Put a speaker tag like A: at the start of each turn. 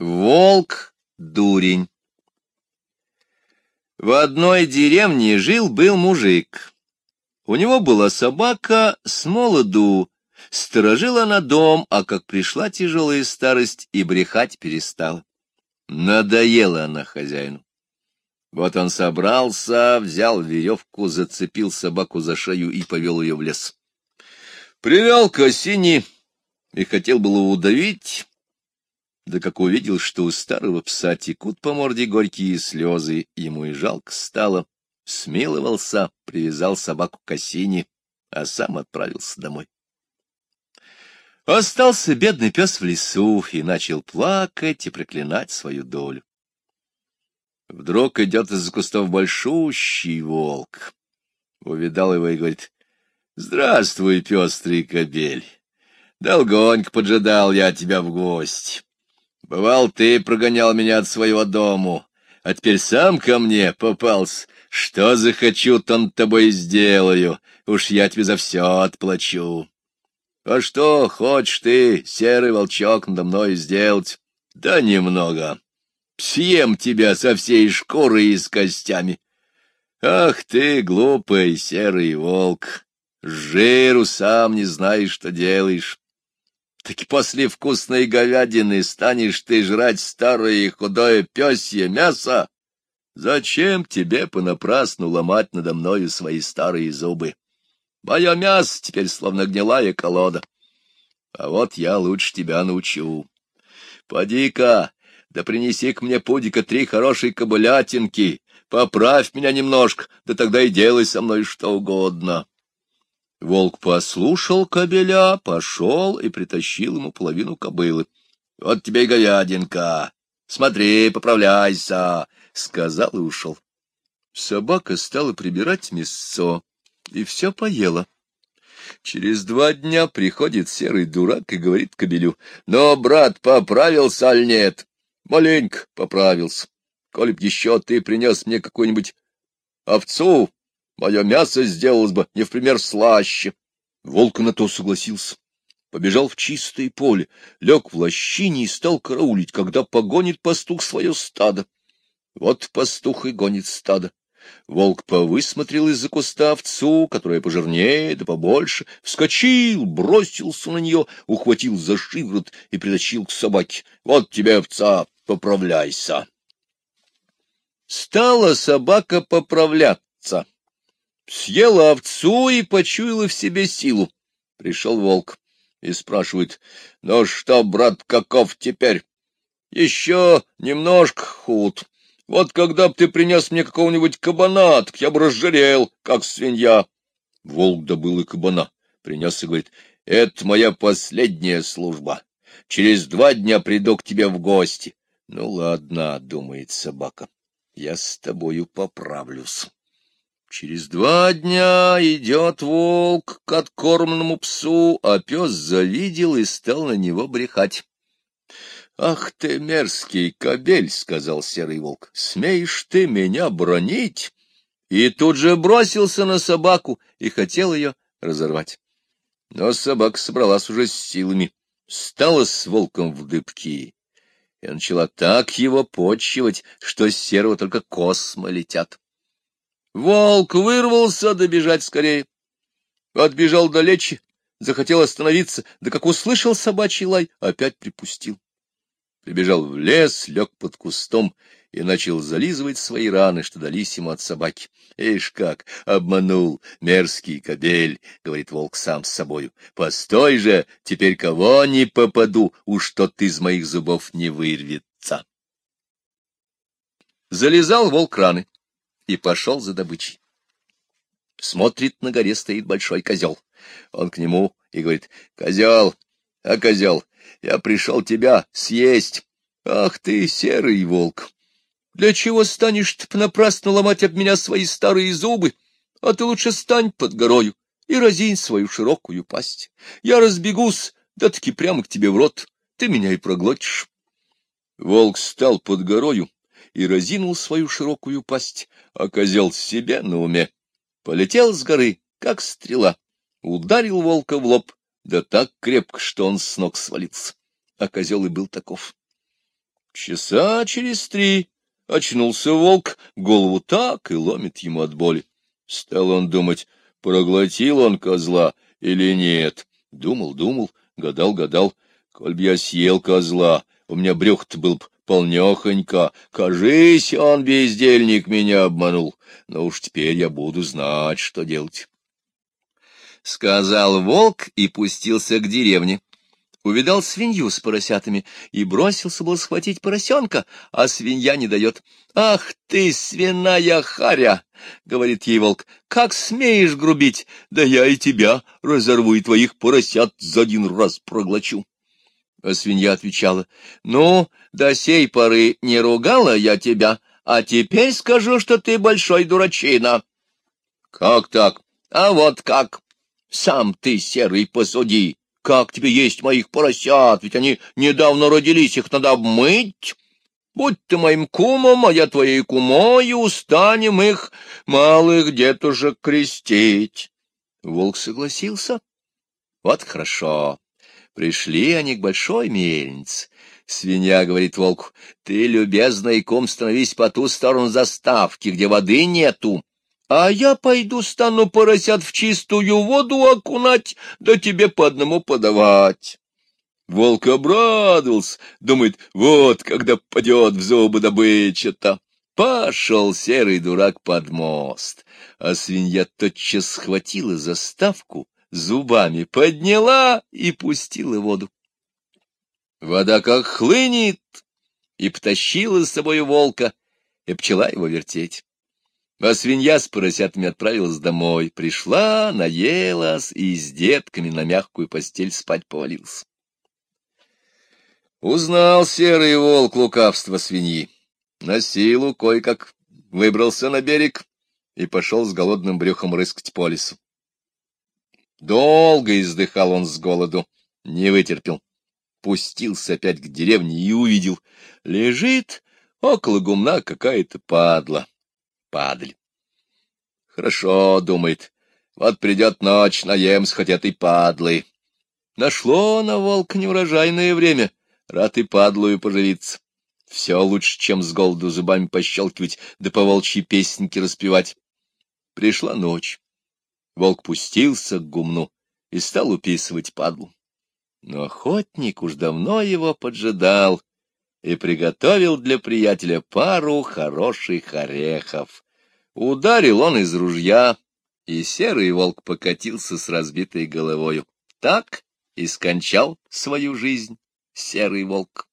A: Волк-дурень В одной деревне жил-был мужик. У него была собака с молоду, сторожила она дом, а как пришла тяжелая старость и брехать перестала. Надоела она хозяину. Вот он собрался, взял веревку, зацепил собаку за шею и повел ее в лес. Привел к осени и хотел было удавить, да как увидел, что у старого пса текут по морде горькие слезы, ему и жалко стало, смиловался, привязал собаку к осине, а сам отправился домой. Остался бедный пес в лесу и начал плакать и проклинать свою долю. Вдруг идет из-за кустов большущий волк. Увидал его и говорит, — Здравствуй, пестрый кобель. Долгонько поджидал я тебя в гости. Бывал, ты прогонял меня от своего дому, а теперь сам ко мне попался. Что захочу, то над тобой сделаю. Уж я тебе за все отплачу. А что хочешь ты, серый волчок, надо мной сделать? Да немного. Съем тебя со всей шкурой и с костями. Ах ты, глупый серый волк! Жиру сам не знаешь, что делаешь. Так после вкусной говядины станешь ты жрать старое и худое пёсье мясо? Зачем тебе понапрасну ломать надо мною свои старые зубы? Мое мясо теперь словно гнилая колода. А вот я лучше тебя научу. Поди-ка, да принеси к мне пудика три хорошие кобылятинки, поправь меня немножко, да тогда и делай со мной что угодно. Волк послушал кобеля, пошел и притащил ему половину кобылы. — Вот тебе и говядинка. Смотри, поправляйся, — сказал и ушел. Собака стала прибирать мясо и все поела. Через два дня приходит серый дурак и говорит кобелю, — Но, брат, поправился аль нет? Маленько поправился. Коли б еще ты принес мне какую-нибудь овцу, Мое мясо сделалось бы не в пример слаще. Волк на то согласился. Побежал в чистое поле, лег в лощине и стал караулить, когда погонит пастух свое стадо. Вот пастух и гонит стадо. Волк повысмотрел из-за куста овцу, которая пожирнее да побольше, вскочил, бросился на нее, ухватил за шиворот и притащил к собаке. Вот тебе овца, поправляйся. Стала собака поправляться. Съела овцу и почуяла в себе силу. Пришел волк и спрашивает, ну что, брат, каков теперь? Еще немножко худ. Вот когда б ты принес мне какого-нибудь кабана, так я бы разжирел, как свинья. Волк добыл и кабана, принес и говорит, это моя последняя служба. Через два дня приду к тебе в гости. Ну ладно, думает собака, я с тобою поправлюсь. Через два дня идет волк к откормленному псу, а пес завидел и стал на него брехать. — Ах ты, мерзкий кобель! — сказал серый волк. — Смеешь ты меня бронить? И тут же бросился на собаку и хотел ее разорвать. Но собака собралась уже с силами, стала с волком в дыбки и начала так его почивать, что с серого только космы летят. Волк вырвался добежать скорее. Отбежал далече, захотел остановиться, да как услышал собачий лай, опять припустил. Прибежал в лес, лег под кустом и начал зализывать свои раны, что дались ему от собаки. — Ишь как, обманул мерзкий кобель, — говорит волк сам с собою. — Постой же, теперь кого не попаду, уж тот из моих зубов не вырвется. Залезал волк раны и пошел за добычей. Смотрит, на горе стоит большой козел. Он к нему и говорит, — Козел, а козел, я пришел тебя съесть. Ах ты, серый волк! Для чего станешь ты понапрасну ломать об меня свои старые зубы? А ты лучше стань под горою и разинь свою широкую пасть. Я разбегусь, да-таки прямо к тебе в рот, ты меня и проглотишь. Волк стал под горою и разинул свою широкую пасть, а козел себе на уме. Полетел с горы, как стрела, ударил волка в лоб, да так крепко, что он с ног свалился. А козел и был таков. Часа через три очнулся волк, голову так и ломит ему от боли. Стал он думать, проглотил он козла или нет. Думал, думал, гадал, гадал. Коль б я съел козла, у меня брюх-то был б полнехонько. Кажись, он, бездельник, меня обманул. Но уж теперь я буду знать, что делать. Сказал волк и пустился к деревне. Увидал свинью с поросятами и бросился был схватить поросенка, а свинья не дает. — Ах ты, свиная харя! — говорит ей волк. — Как смеешь грубить? Да я и тебя разорву, и твоих поросят за один раз проглочу. Свинья отвечала, — Ну, до сей поры не ругала я тебя, а теперь скажу, что ты большой дурачина. — Как так? А вот как. Сам ты, серый, посуди. Как тебе есть моих поросят, ведь они недавно родились, их надо обмыть. Будь ты моим кумом, а я твоей кумой, устанем их, малых детушек, крестить. Волк согласился. Вот хорошо. Пришли они к большой мельнице. Свинья говорит волку, ты, любезный кум, становись по ту сторону заставки, где воды нету, а я пойду стану поросят в чистую воду окунать, да тебе по одному подавать. Волк обрадовался, думает, вот когда падет в зубы добыча-то. Пошел серый дурак под мост, а свинья тотчас схватила заставку, зубами подняла и пустила воду. Вода как хлынет, и потащила с собой волка, и пчела его вертеть. А свинья с поросятами отправилась домой, пришла, наелась и с детками на мягкую постель спать повалился. Узнал серый волк лукавство свиньи, на силу кое-как выбрался на берег и пошел с голодным брюхом рыскать по лесу. Долго издыхал он с голоду, не вытерпел. Пустился опять к деревне и увидел. Лежит около гумна какая-то падла. Падаль. Хорошо, думает, вот придет ночь, наемс хоть этой падлы. Нашло на волк неурожайное время, рад и падлую поживиться. Все лучше, чем с голоду зубами пощелкивать, да по волчьи песенки распевать. Пришла ночь. Волк пустился к гумну и стал уписывать падлу. Но охотник уж давно его поджидал и приготовил для приятеля пару хороших орехов. Ударил он из ружья, и серый волк покатился с разбитой головою. Так и скончал свою жизнь серый волк.